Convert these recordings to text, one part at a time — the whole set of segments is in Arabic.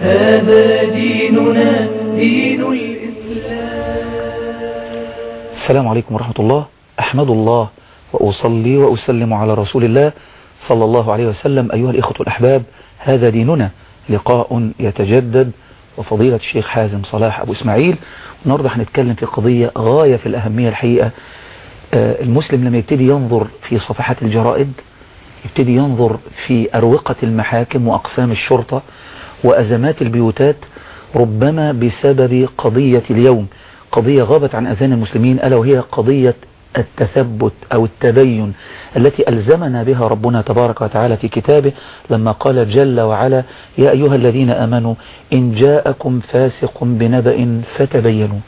هذا ديننا دين الإسلام. السلام عليكم ورحمة الله. أحمد الله وأصلي وأسلم على رسول الله صلى الله عليه وسلم. أيها الإخوة الأحباب هذا ديننا. لقاء يتجدد. وفضيلة الشيخ حازم صلاح أبو إسماعيل. النهاردة هنتكلم في قضية غاية في الأهمية الحقيقة. آه، المسلم لما يبتدي ينظر في صفحات الجرائد يبتدي ينظر في أروقة المحاكم وأقسام الشرطة وأزمات البيوتات ربما بسبب قضية اليوم. قضية غابت عن أذهان المسلمين ألا وهي قضية التثبت أو التبين التي ألزمنا بها ربنا تبارك وتعالى في كتابه لما قال جل وعلا يا أيها الذين أمنوا إن جاءكم فاسق بنبأ فتبينوا.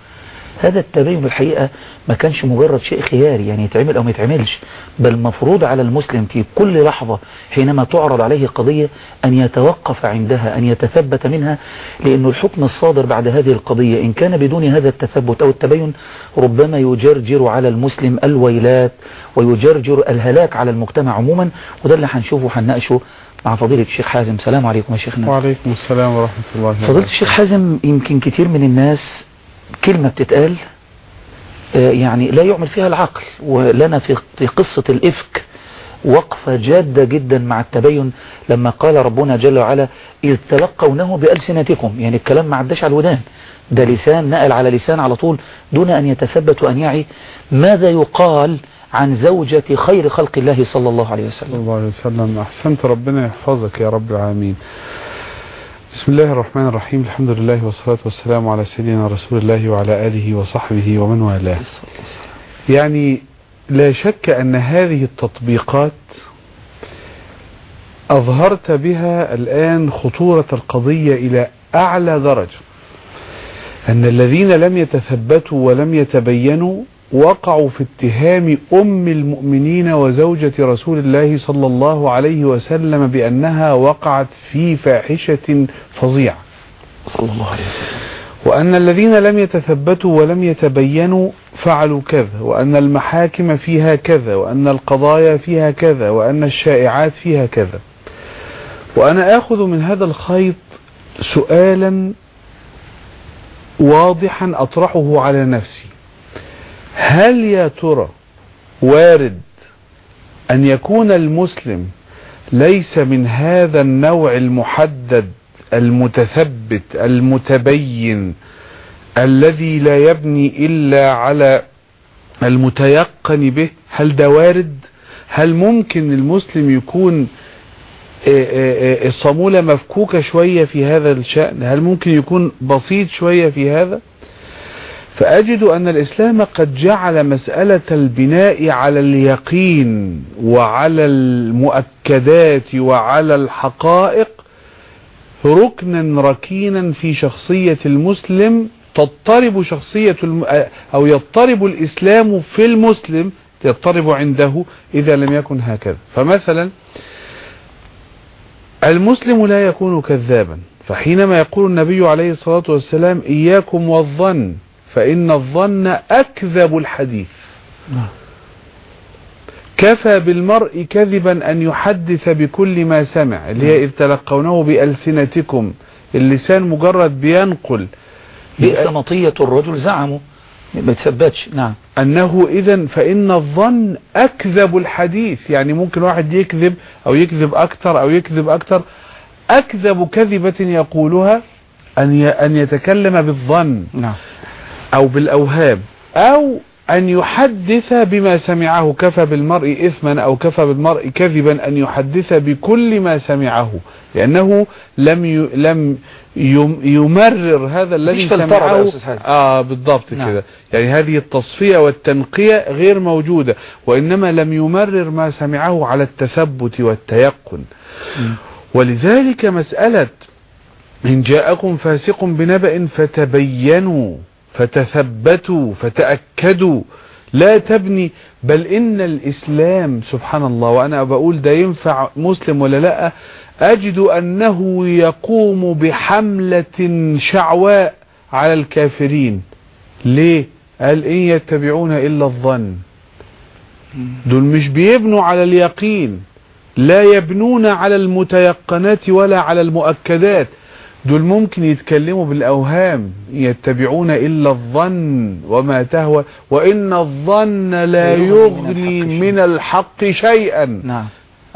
هذا التبين الحقيقة ما كانش مجرد شيء خياري يعني يتعمل أو ما يتعملش بل مفروض على المسلم في كل لحظة حينما تعرض عليه قضية أن يتوقف عندها أن يتثبت منها لأن الحكم الصادر بعد هذه القضية إن كان بدون هذا التثبت أو التبين ربما يجرجر على المسلم الويلات ويجرجر الهلاك على المجتمع عموما وده اللي هنشوفه هنناقشه مع فضيلة الشيخ حازم. سلام عليكم يا شيخنا. وعليكم السلام ورحمة الله وبركاته. فضيلة الشيخ حازم يمكن كتير من الناس كلمة بتتقال آه، يعني لا يعمل فيها العقل ولنا في قصة الإفك وقفة جادة جدا مع التبين لما قال ربنا جل وعلا إذ تلقونه بألسنتكم يعني الكلام ما عداش على الودان ده لسان نقل على لسان على طول دون أن يتثبت وأن يعي ماذا يقال عن زوجة خير خلق الله صلى الله عليه صلى وسلم الله عليه وسلم أحسنت ربنا يحفظك يا رب العالمين. بسم الله الرحمن الرحيم. الحمد لله والصلاة والسلام على سيدنا رسول الله وعلى آله وصحبه ومن والاه. يعني لا شك أن هذه التطبيقات أظهرت بها الآن خطورة القضية إلى أعلى درجة. أن الذين لم يتثبتوا ولم يتبينوا وقعوا في اتهام أم المؤمنين وزوجة رسول الله صلى الله عليه وسلم بأنها وقعت في فاحشة فظيعة. صلى الله عليه وسلم. وأن الذين لم يتثبتوا ولم يتبينوا فعلوا كذا وأن المحاكم فيها كذا وأن القضايا فيها كذا وأن الشائعات فيها كذا. وأنا آخذ من هذا الخيط سؤالا واضحا أطرحه على نفسي. هل يا ترى وارد أن يكون المسلم ليس من هذا النوع المحدد المتثبت المتبين الذي لا يبني إلا على المتيقن به؟ هل ده وارد؟ هل ممكن المسلم يكون الصامولة مفكوكة شوية في هذا الشأن؟ هل ممكن يكون بسيط شوية في هذا؟ فأجد أن الإسلام قد جعل مسألة البناء على اليقين وعلى المؤكدات وعلى الحقائق ركنا ركينا في شخصية المسلم تضطرب شخصية الم... أو يضطرب الإسلام في المسلم يضطرب عنده إذا لم يكن هكذا. فمثلا المسلم لا يكون كذابا فحينما يقول النبي عليه الصلاة والسلام إياكم والظن فإن الظن أكذب الحديث. نعم. كفى بالمرء كذبا أن يحدث بكل ما سمع اللي هي إذ تلقونه بألسنتكم اللسان مجرد بينقل بئس مطية الرجل زعمه ما تثبتش. نعم. أنه إذا فإن الظن أكذب الحديث. يعني ممكن واحد يكذب أو يكذب أكثر أو يكذب أكثر. أكذب كذبة يقولها أن أن يتكلم بالظن. نعم. أو بالأوهام أو أن يحدث بما سمعه كفى بالمرء إثما أو كفى بالمرء كذبا أن يحدث بكل ما سمعه لأنه لم ي... لم يم... يمرر هذا الذي سمعه. آه بالضبط نعم. كده يعني هذه التصفية والتنقية غير موجودة وإنما لم يمرر ما سمعه على التثبت والتيقن مم. ولذلك مسألة إن جاءكم فاسق بنبأ فتبينوا فتثبتوا فتأكدوا. لا تبني بل إن الإسلام سبحان الله وأنا بقول ده ينفع مسلم ولا لأ أجد أنه يقوم بحملة شعواء على الكافرين. ليه؟ قال إن يتبعون إلا الظن. دول مش بيبنوا على اليقين لا يبنون على المتيقنات ولا على المؤكدات. دول ممكن يتكلموا بالأوهام يتبعون إلا الظن وما تهوى وإن الظن لا يغني من الحق شيئا. نعم.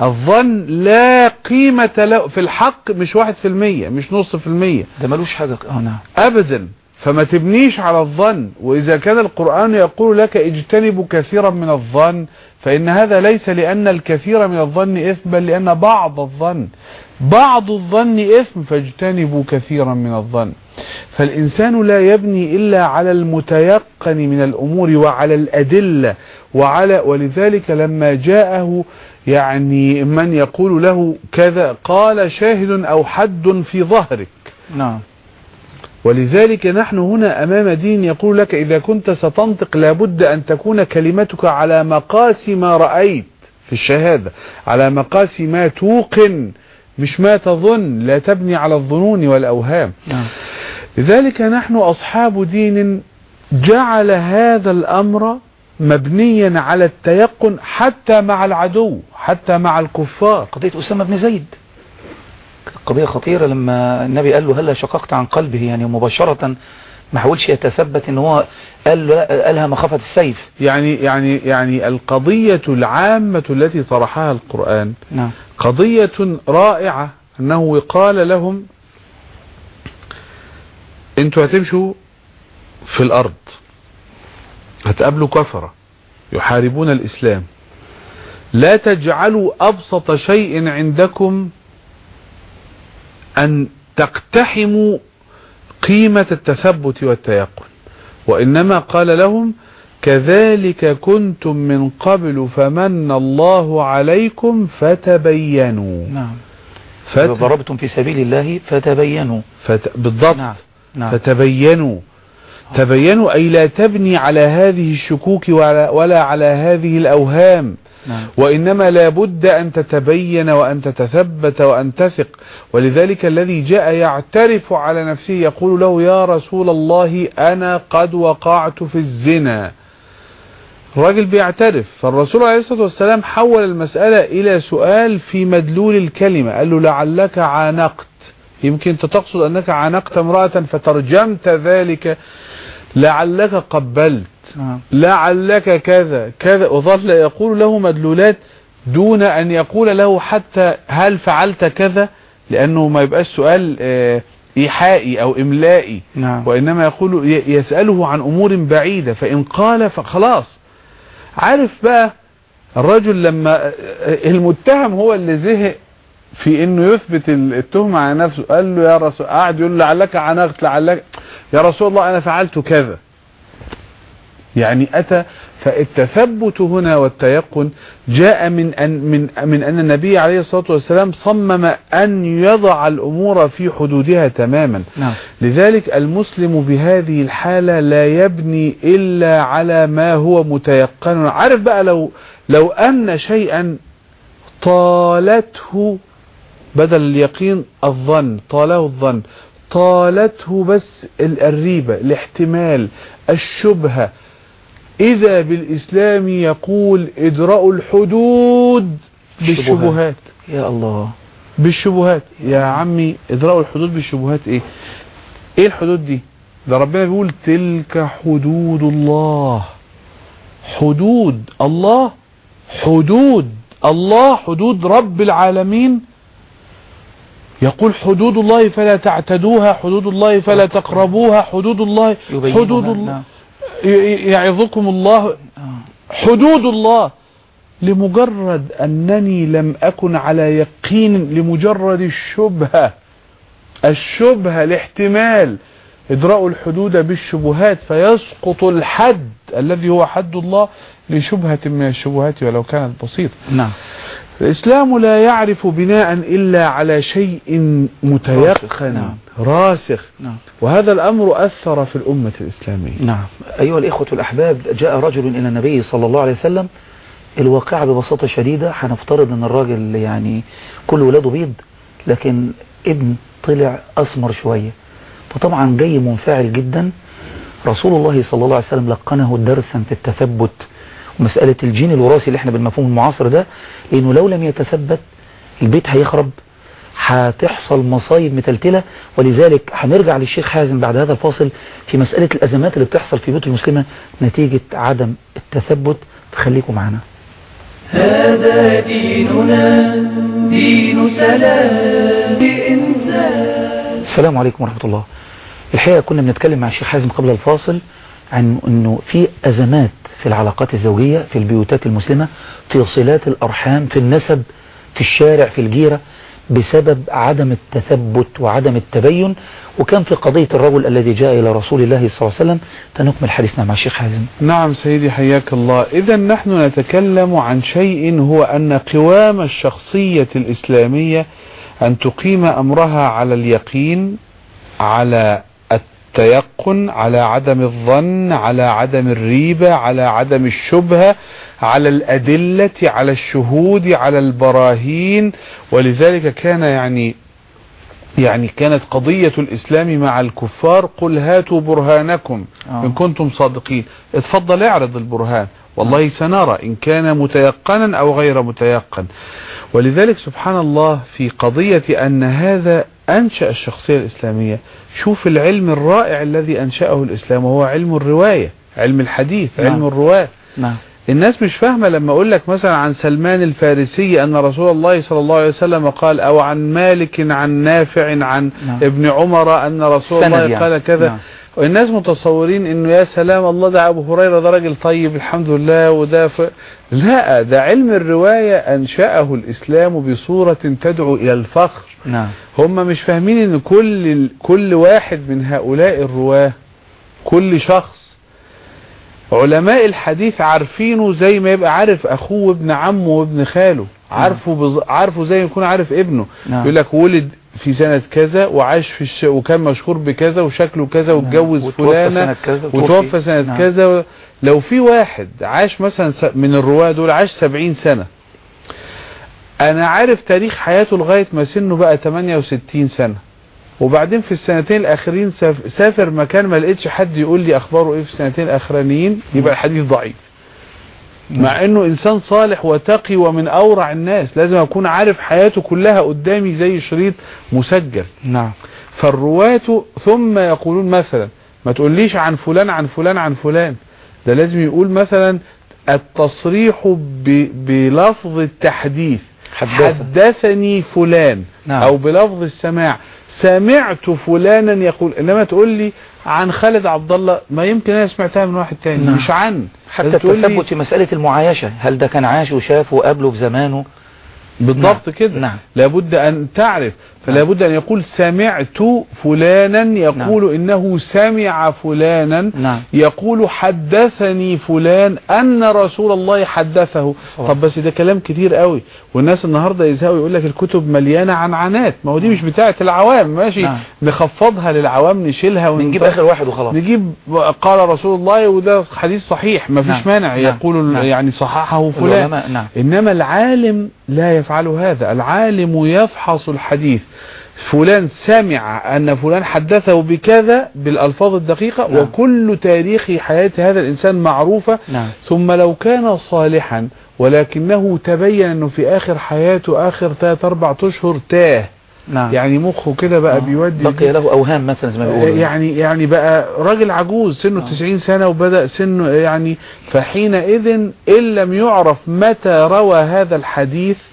الظن لا قيمة له في الحق مش واحد في المية مش نص في المية. ده ملوش حاجة. آه نعم. أبدا. فما تبنيش على الظن. وإذا كان القرآن يقول لك اجتنبوا كثيرا من الظن فإن هذا ليس لأن الكثير من الظن إثم بل لأن بعض الظن بعض الظن إثم فاجتنبوا كثيرا من الظن. فالإنسان لا يبني إلا على المتيقن من الأمور وعلى الأدلة وعلى ولذلك لما جاءه يعني من يقول له كذا قال شاهد أو حد في ظهرك. نعم. ولذلك نحن هنا أمام دين يقول لك إذا كنت ستنطق لابد أن تكون كلمتك على مقاس ما رأيت في الشهادة على مقاس ما توقن مش ما تظن لا تبني على الظنون والأوهام. نعم. لذلك نحن أصحاب دين جعل هذا الأمر مبنيا على التيقن حتى مع العدو حتى مع الكفار. قضية أسامة بن زيد. قضية خطيرة لما النبي قال له هلا شققت عن قلبه يعني مباشرة ما حاولش يتثبت إن هو قال قالها مخافة السيف. يعني يعني يعني القضية العامة التي طرحها القرآن نعم. قضية رائعة أنه قال لهم أنتوا هتمشوا في الأرض هتقابلوا كفرة يحاربون الإسلام لا تجعلوا أبسط شيء عندكم أن تقتحموا قيمة التثبت والتيقن. وإنما قال لهم كذلك كنتم من قبل فمن الله عليكم فتبينوا. نعم. فت... ضربتم في سبيل الله فتبينوا. فت... بالضبط. نعم. نعم. فتبينوا. تبينوا أي لا تبني على هذه الشكوك ولا, ولا على هذه الأوهام. نعم. وإنما لا بد أن تتبين وأن تتثبت وأن تثق. ولذلك الذي جاء يعترف على نفسه يقول له يا رسول الله أنا قد وقعت في الزنا. الراجل بيعترف. فالرسول عليه الصلاة والسلام حول المسألة إلى سؤال في مدلول الكلمة. قال له لعلك عانقت. يمكن تقصد أنك عانقت امرأة فترجمت ذلك لعلك قبلت. نعم لعلك كذا كذا. وظل يقول له مدلولات دون أن يقول له حتى هل فعلت كذا؟ لأنه ما يبقاش سؤال آه، إيحائي أو إملائي. نعم. وإنما يقول يسأله عن أمور بعيدة. فإن قال فخلاص عارف بقى الرجل لما آه، المتهم هو اللي زهق في إنه يثبت ال- التهمة على نفسه. قال له يا رسول قعد يقول له لعلك عنقت لعلك يا رسول الله أنا فعلت كذا. يعني أتى فالتثبت هنا والتيقن جاء من أن, من, من أن النبي عليه الصلاة والسلام صمم أن يضع الأمور في حدودها تماما. نعم. لذلك المسلم بهذه الحالة لا يبني إلا على ما هو متيقن. عارف بقى لو لو أن شيئا طالته بدل اليقين الظن طاله الظن. طالته بس ال- الريبة الاحتمال الشبهة. إذا بالإسلام يقول ادرأوا الحدود بالشبهات. يا الله. بالشبهات. يا عمي ادرأوا الحدود بالشبهات إيه؟ إيه الحدود دي؟ ده ربنا بيقول تلك حدود الله. حدود الله حدود الله حدود رب العالمين. يقول حدود الله فلا تعتدوها حدود الله فلا تقربوها حدود الله حدود الله. يعظكم الله. آه. حدود الله. لمجرد أنني لم أكن على يقين لمجرد الشبهة. الشبهة الاحتمال. إدراء الحدود بالشبهات فيسقط الحد الذي هو حد الله لشبهة من الشبهات ولو كانت بسيطة. نعم. الإسلام لا يعرف بناء إلا على شيء متيقن نعم. راسخ. نعم. وهذا الأمر أثر في الأمة الإسلامية. نعم. أيها الإخوة الأحباب جاء رجل إلى النبي صلى الله عليه وسلم الواقعة ببساطة شديدة. هنفترض أن الراجل يعني كل ولاده بيض لكن ابن طلع أسمر شوية. فطبعا جاي منفعل جدا. رسول الله صلى الله عليه وسلم لقنه درسا في التثبت. ومسألة الجين الوراثي اللي إحنا بالمفهوم المعاصر ده لأنه لو لم يتثبت البيت هيخرب هتحصل مصايب متلتلة. ولذلك هنرجع للشيخ حازم بعد هذا الفاصل في مسألة الأزمات اللي بتحصل في بيوت المسلمة نتيجة عدم التثبت. فخليكم معنا. هذا ديننا دين سلام إنسان السلام عليكم ورحمة الله. الحقيقة كنا بنتكلم مع الشيخ حازم قبل الفاصل. عن أنه في أزمات في العلاقات الزوجية في البيوتات المسلمة في صلات الأرحام في النسب في الشارع في الجيرة بسبب عدم التثبت وعدم التبين. وكان في قضية الرجل الذي جاء إلى رسول الله صلى الله عليه وسلم. فنكمل حديثنا مع الشيخ حازم. نعم سيدي حياك الله. إذا نحن نتكلم عن شيء هو أن قوام الشخصية الإسلامية أن تقيم أمرها على اليقين على التيقن على عدم الظن على عدم الريبة على عدم الشبهة على الأدلة على الشهود على البراهين. ولذلك كان يعني يعني كانت قضية الإسلام مع الكفار قل هاتوا برهانكم آه. إن كنتم صادقين. اتفضل اعرض البرهان. والله سنرى إن كان متيقنا أو غير متيقن. ولذلك سبحان الله في قضية أن هذا أنشأ الشخصية الإسلامية. شوف العلم الرائع الذي أنشأه الإسلام وهو علم الرواية علم الحديث نعم. علم الرواة. نعم. الناس مش فاهمة لما أقول لك مثلا عن سلمان الفارسي أن رسول الله صلى الله عليه وسلم قال أو عن مالك عن نافع عن نعم. ابن عمر أن رسول الله يعني. قال كذا نعم. والناس متصورين إنه يا سلام الله ده أبو هريرة ده راجل طيب الحمد لله وده ف... لا ده علم الرواية أنشأه الإسلام بصورة تدعو إلى الفخر نعم هم مش فاهمين إن كل كل واحد من هؤلاء الرواة كل شخص علماء الحديث عارفينه زي ما يبقى عارف أخوه وابن عمه وابن خاله. عارفه بز... عارفه زي ما يكون عارف ابنه. نعم. يقول لك ولد في سنة كذا وعاش في الش... وكان مشهور بكذا وشكله كذا واتجوز وتوفى سنة فلانة وتوفى سنة نعم. كذا. لو في واحد عاش مثلا س- من الرواة دول عاش 70 سنة. أنا عارف تاريخ حياته لغاية ما سنه بقى 68 سنة. وبعدين في السنتين الأخرين ساف- سافر مكان ما لقيتش حد يقول لي أخباره إيه في السنتين الأخرانيين يبقى الحديث ضعيف. مع إنه إنسان صالح وتقي ومن أورع الناس لازم أكون عارف حياته كلها قدامي زي شريط مسجل. نعم. فالرواة ثم يقولون مثلا ما تقوليش عن فلان عن فلان عن فلان. ده لازم يقول مثلا التصريح ب... بلفظ التحديث. حدث. حدثني فلان. نعم. أو بلفظ السماع. سمعت فلانا يقول إنما تقول لي عن خالد عبد الله ما يمكن أنا سمعتها من واحد تاني نعم. مش عن حتى التثبت في مسألة المعايشة هل ده كان عاش وشاف وقابله في زمانه بالضبط نعم. كده نعم. لابد أن تعرف فلا بد أن يقول سمعت فلانا يقول إنه سمع فلانا نعم. يقول حدثني فلان أن رسول الله حدثه. صلاة. طب بس ده كلام كتير قوي. والناس النهاردة يزهقوا يقول لك الكتب مليانة عن عنات. ما هو دي مش بتاعة العوام. ماشي. نعم. نخفضها للعوام نشيلها بنجيب ونط- آخر واحد وخلاص. نجيب قال رسول الله وده حديث صحيح. ما فيش نعم. مانع. نعم. يقول نعم. يعني صححه فلان. نعم. إنما العالم لا يفعل هذا. العالم يفحص الحديث. فلان سمع أن فلان حدثه بكذا بالألفاظ الدقيقة نعم. وكل تاريخ حياة هذا الإنسان معروفة نعم ثم لو كان صالحا ولكنه تبين أنه في آخر حياته آخر 3 4 أشهر تاه نعم يعني مخه كده بقى آه. بيودي بقي له أوهام مثلا زي ما بيقولوا يعني يعني بقى راجل عجوز سنه آه. 90 سنة وبدأ سنه يعني فحينئذ إن لم يعرف متى روى هذا الحديث آه.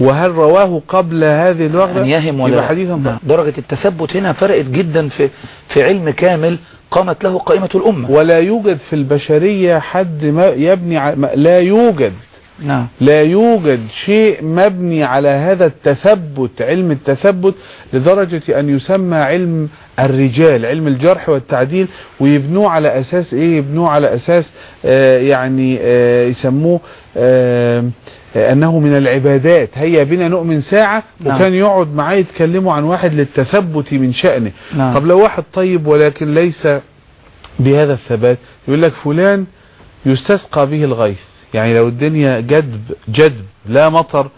وهل رواه قبل هذه الوقت أن يهم ولا. حديثا نعم. درجة التثبت هنا فرقت جدا في في علم كامل قامت له قائمة الأمة. ولا يوجد في البشرية حد ما يبني ع... لا يوجد. نعم. لا يوجد شيء مبني على هذا التثبت علم التثبت لدرجة أن يسمى علم الرجال علم الجرح والتعديل ويبنوه على أساس إيه؟ يبنوه على أساس آه يعني آه يسموه آه آه، أنه من العبادات. هيا بنا نؤمن ساعة نعم. وكان يقعد معاه يتكلموا عن واحد للتثبت من شأنه. نعم. طب لو واحد طيب ولكن ليس بهذا الثبات يقول لك فلان يستسقى به الغيث. يعني لو الدنيا جدب جدب لا مطر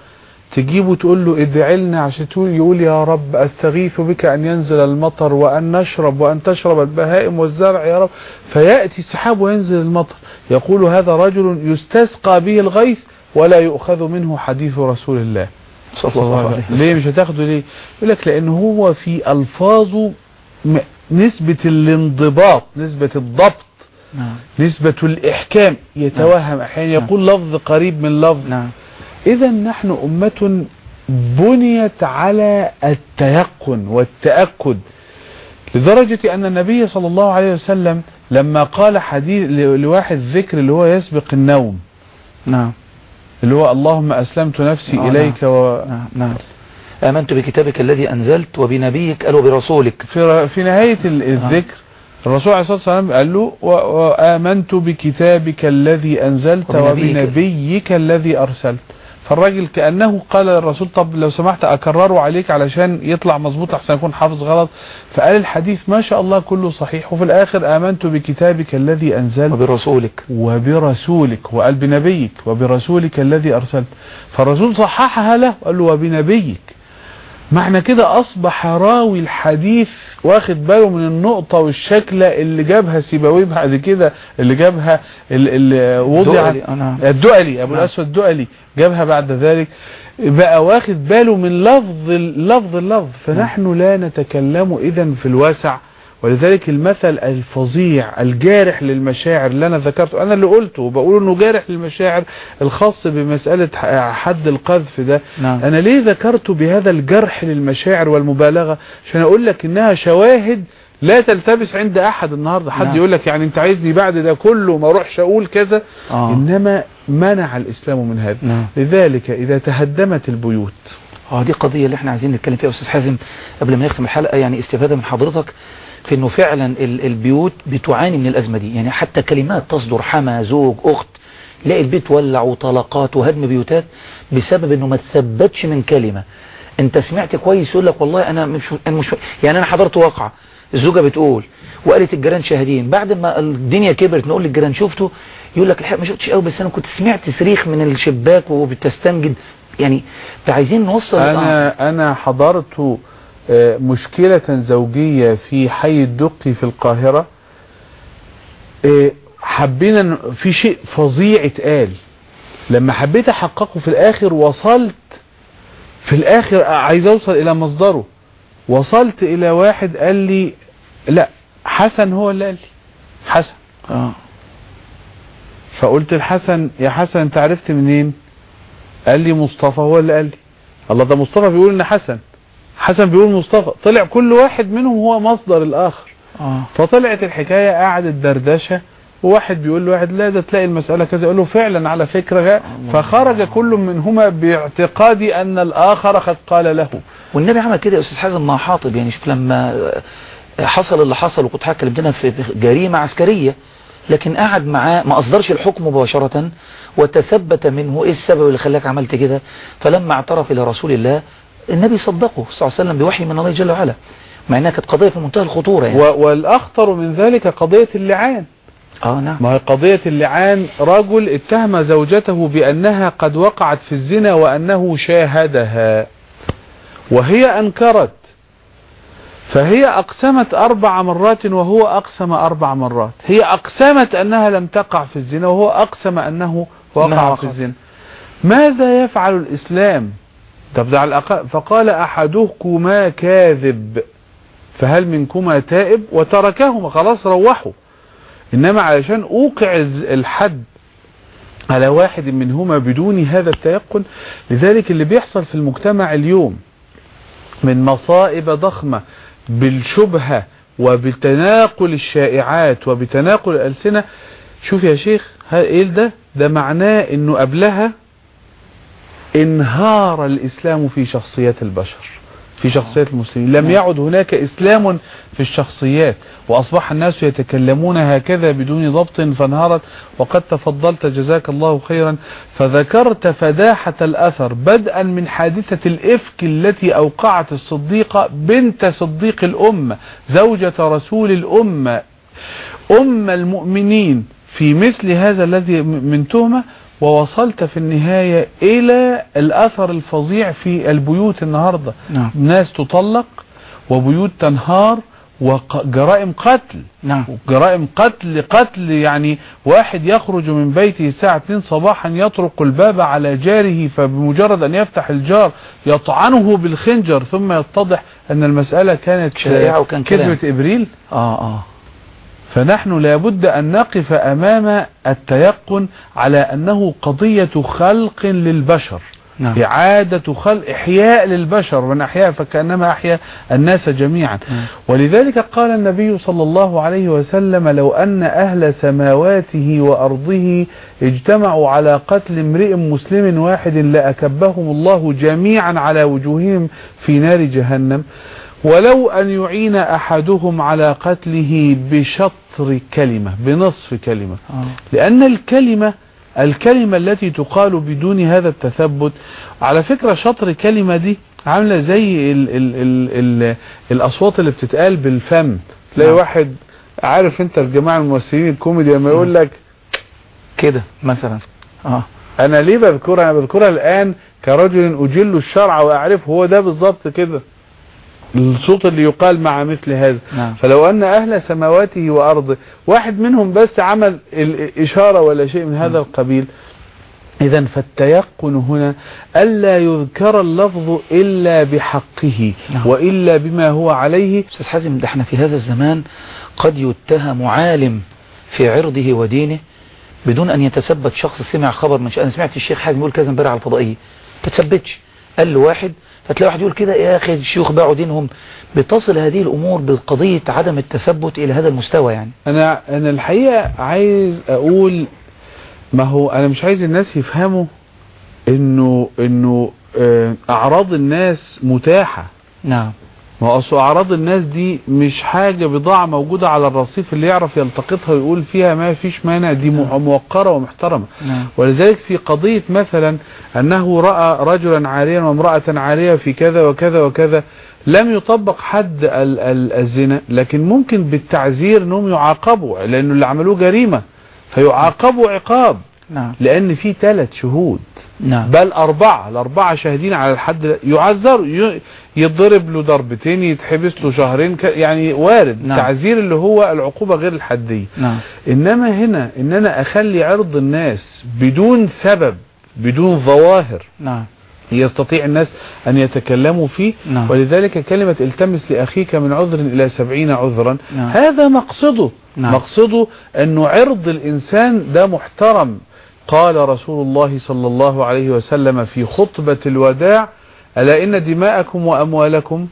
تجيبه تقول له ادعي لنا عشان يقول يا رب أستغيث بك أن ينزل المطر وأن نشرب وأن تشرب البهائم والزرع يا رب. فيأتي السحاب وينزل المطر. يقول هذا رجل يستسقى به الغيث ولا يؤخذ منه حديث رسول الله. صلى الله عليه وسلم. ليه مش هتاخده ليه؟ يقول لك لأن هو في الفاظه نسبة الانضباط نسبة الضبط. نعم. نسبة الإحكام يتوهم أحيانا نعم. يقول لفظ قريب من لفظ. نعم. إذا نحن أمة بنيت على التيقن والتأكد لدرجة أن النبي صلى الله عليه وسلم لما قال حديث ل- لواحد ذكر اللي هو يسبق النوم. نعم. اللي هو اللهم أسلمت نفسي آه، إليك و... نعم نعم. آمنت بكتابك الذي أنزلت وبنبيك قال وبرسولك في, في نهاية ال- الذكر الرسول عليه الصلاة والسلام قال له وآمنت بكتابك الذي أنزلت وبنبيك. الذي أرسلت. فالراجل كأنه قال للرسول طب لو سمحت أكرره عليك علشان يطلع مظبوط أحسن يكون حافظ غلط. فقال الحديث ما شاء الله كله صحيح. وفي الآخر آمنت بكتابك الذي أنزلت وبرسولك. وبرسولك. وقال بنبيك وبرسولك الذي أرسلت. فالرسول صححها له قال له وبنبيك. معنى كده أصبح راوي الحديث واخد باله من النقطة والشكلة اللي جابها سيبويه بعد كده اللي جابها اللي, وضع الدؤلي، آه، نعم. الدؤلي. الأسود الدؤلي جابها بعد ذلك بقى واخد باله من لفظ لفظ اللفظ فنحن لا نتكلم إذا في الواسع ولذلك المثل الفظيع الجارح للمشاعر اللي أنا ذكرته أنا اللي قلته وبقول إنه جارح للمشاعر الخاص بمسألة حد القذف ده نعم. أنا ليه ذكرت بهذا الجرح للمشاعر والمبالغة عشان أقول لك إنها شواهد لا تلتبس عند أحد النهاردة حد نعم. يقول لك يعني أنت عايزني بعد ده كله ما أروحش أقول كذا آه. إنما منع الإسلام من هذا نعم. لذلك إذا تهدمت البيوت آه دي قضية اللي إحنا عايزين نتكلم فيها أستاذ حازم قبل ما نختم الحلقة يعني استفادة من حضرتك في إنه فعلا ال- البيوت بتعاني من الأزمة دي. يعني حتى كلمات تصدر حما زوج أخت لاقي البيت ولع وطلقات وهدم بيوتات بسبب إنه ما تثبتش من كلمة. أنت سمعت كويس يقول لك والله أنا مش أنا مش يعني أنا حضرت واقعة. الزوجة بتقول وقالت الجيران شاهدين. بعد ما الدنيا كبرت نقول للجيران شفته يقول لك الحقيقة ما شفتش قوي بس أنا كنت سمعت صريخ من الشباك وبتستنجد. يعني عايزين نوصل آه. أنا أنا حضرت آه، مشكلة زوجية في حي الدقي في القاهرة آه، حبينا في شيء فظيع اتقال. لما حبيت أحققه في الآخر وصلت في الآخر عايز أوصل إلى مصدره. وصلت إلى واحد قال لي لا حسن هو اللي قال لي. حسن. آه. فقلت لحسن يا حسن أنت عرفت منين؟ قال لي مصطفى هو اللي قال لي. الله ده مصطفى بيقول إن حسن. حسن بيقول مصطفى طلع كل واحد منهم هو مصدر الآخر. آه. فطلعت الحكاية قعدت دردشة وواحد بيقول لواحد لا ده تلاقي المسألة كذا يقول له فعلا على فكرة فخرج كل منهما باعتقاد أن الآخر قد قال له. والنبي عمل كده يا أستاذ حازم مع حاطب يعني شوف لما حصل اللي حصل وكنت حضرتك كلمتنا في في جريمة عسكرية لكن قعد معاه ما أصدرش الحكم مباشرة وتثبت منه إيه السبب اللي خلاك عملت كده. فلما اعترف إلى رسول الله النبي صدقه صلى الله عليه وسلم بوحي من الله جل وعلا مع إنها كانت قضية في منتهى الخطورة يعني. والأخطر من ذلك قضية اللعان. آه نعم. ما هي قضية اللعان؟ رجل اتهم زوجته بأنها قد وقعت في الزنا وأنه شاهدها وهي أنكرت فهي أقسمت أربع مرات وهو أقسم أربع مرات. هي أقسمت أنها لم تقع في الزنا وهو أقسم أنه وقع. في الزنا. ماذا يفعل الإسلام؟ طب ده على الأقل فقال أحدكما كاذب فهل منكما تائب؟ وتركهما خلاص روحوا. إنما علشان أوقع الحد على واحد منهما بدون هذا التيقن لذلك اللي بيحصل في المجتمع اليوم من مصائب ضخمة بالشبهة وبتناقل الشائعات وبتناقل الألسنة شوف يا شيخ إيه ده؟ ده معناه إنه قبلها انهار الإسلام في شخصيات البشر في شخصيات المسلمين. لم يعد هناك إسلام في الشخصيات وأصبح الناس يتكلمون هكذا بدون ضبط فانهارت. وقد تفضلت جزاك الله خيرا. فذكرت فداحة الأثر بدءا من حادثة الإفك التي أوقعت الصديقة بنت صديق الأمة زوجة رسول الأمة. أم المؤمنين في مثل هذا الذي من تهمة ووصلت في النهاية إلى الأثر الفظيع في البيوت النهاردة. نعم. ناس تطلق وبيوت تنهار وجرائم قتل. نعم. جرائم قتل قتل يعني واحد يخرج من بيته الساعة 2 صباحا يطرق الباب على جاره فبمجرد أن يفتح الجار يطعنه بالخنجر ثم يتضح أن المسألة كانت. كذبة إبريل. آه آه. فنحن لابد أن نقف أمام التيقن على أنه قضية خلق للبشر. نعم. إعادة خلق إحياء للبشر. من أحياء فكأنما أحيا الناس جميعا. نعم. ولذلك قال النبي صلى الله عليه وسلم لو أن أهل سماواته وأرضه اجتمعوا على قتل امرئ مسلم واحد لأكبهم الله جميعا على وجوههم في نار جهنم. ولو أن يعين أحدهم على قتله بشطر كلمة بنصف كلمة. آه. لأن الكلمة الكلمة التي تقال بدون هذا التثبت على فكرة شطر كلمة دي عاملة زي ال ال ال ال الأصوات اللي بتتقال بالفم. تلاقي نعم. واحد عارف انت الجماعة الممثلين الكوميدي لما يقول لك كده مثلا. آه. أنا ليه بذكرها؟ أنا بذكرها الآن كرجل أجل الشرع وأعرفه هو ده بالظبط كده. الصوت اللي يقال مع مثل هذا. نعم. فلو أن أهل سماواته وأرضه واحد منهم بس عمل الاشارة ولا شيء من هذا القبيل اذا فالتيقن هنا ألا يذكر اللفظ إلا بحقه نعم. وإلا بما هو عليه. أستاذ حازم ده إحنا في هذا الزمان قد يتهم عالم في عرضه ودينه بدون أن يتثبت شخص سمع خبر من شيء أنا سمعت الشيخ حازم يقول كذا امبارح على الفضائيه ما تثبتش. قال له واحد فتلاقي واحد يقول كده يا أخي الشيوخ باعوا دينهم بتصل هذه الأمور بقضية عدم التثبت إلى هذا المستوى يعني. أنا أنا الحقيقة عايز أقول ما هو أنا مش عايز الناس يفهموا إنه إنه آه، أعراض الناس متاحة. نعم. ما هو أصل أعراض الناس دي مش حاجة بضاعة موجودة على الرصيف اللي يعرف يلتقطها ويقول فيها ما فيش مانع دي م- موقرة ومحترمة. نعم. ولذلك في قضية مثلا أنه رأى رجلا عاريا وامرأة عارية في كذا وكذا وكذا لم يطبق حد ال- ال- الزنا لكن ممكن بالتعزير أنهم يعاقبوا لأنه اللي عملوه جريمة فيعاقبوا عقاب. نعم. لأن في ثلاث شهود. نعم. بل أربعة. الأربعة شاهدين على الحد يعذروا ي- يضرب له ضربتين يتحبس له شهرين يعني وارد. نعم. تعزير اللي هو العقوبة غير الحدية. نعم. إنما هنا إن أنا أخلي عرض الناس بدون سبب بدون ظواهر. نعم. يستطيع الناس أن يتكلموا فيه. نعم. ولذلك كلمة التمس لأخيك من عذر إلى سبعين عذرا. نعم. هذا مقصده. نعم. مقصده انه عرض الإنسان ده محترم. قال رسول الله صلى الله عليه وسلم في خطبة الوداع ألا إن دماءكم وأموالكم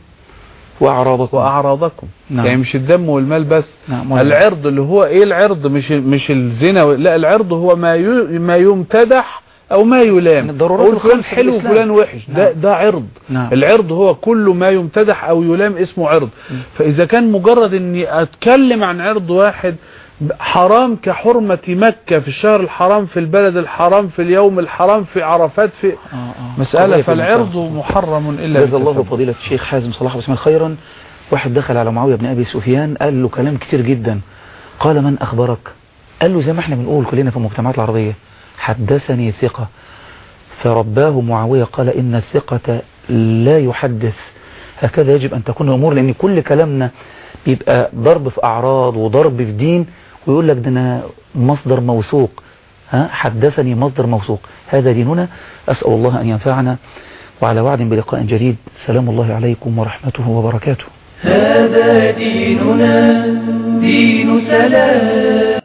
وأعراضكم وأعراضكم نعم. يعني مش الدم والمال بس نعم العرض اللي هو إيه العرض مش مش الزنا لا العرض هو ما ي- ما يمتدح أو ما يلام الضرورات أقول فلان حلو. وفلان وحش ده نعم. ده عرض نعم. العرض هو كل ما يمتدح أو يلام اسمه عرض فإذا كان مجرد إني أتكلم عن عرض واحد حرام كحرمة مكة في الشهر الحرام في البلد الحرام في اليوم الحرام في عرفات في آه آه. مسألة في فالعرض المنتهى. محرم إلا جزا الله. فضيلة الشيخ حازم صلاح واسماعيل خيرا واحد دخل على معاوية بن أبي سفيان قال له كلام كتير جدا قال من أخبرك قال له زي ما إحنا بنقول كلنا في المجتمعات العربية حدثني ثقة فرباه معاوية قال إن الثقة لا يحدث هكذا يجب أن تكون الأمور لأن كل كلامنا بيبقى ضرب في أعراض وضرب في دين ويقول لك ده أنا مصدر موثوق ها حدثني مصدر موثوق. هذا ديننا أسأل الله أن ينفعنا. وعلى وعد بلقاء جديد. سلام الله عليكم ورحمته وبركاته. هذا ديننا دين سلام.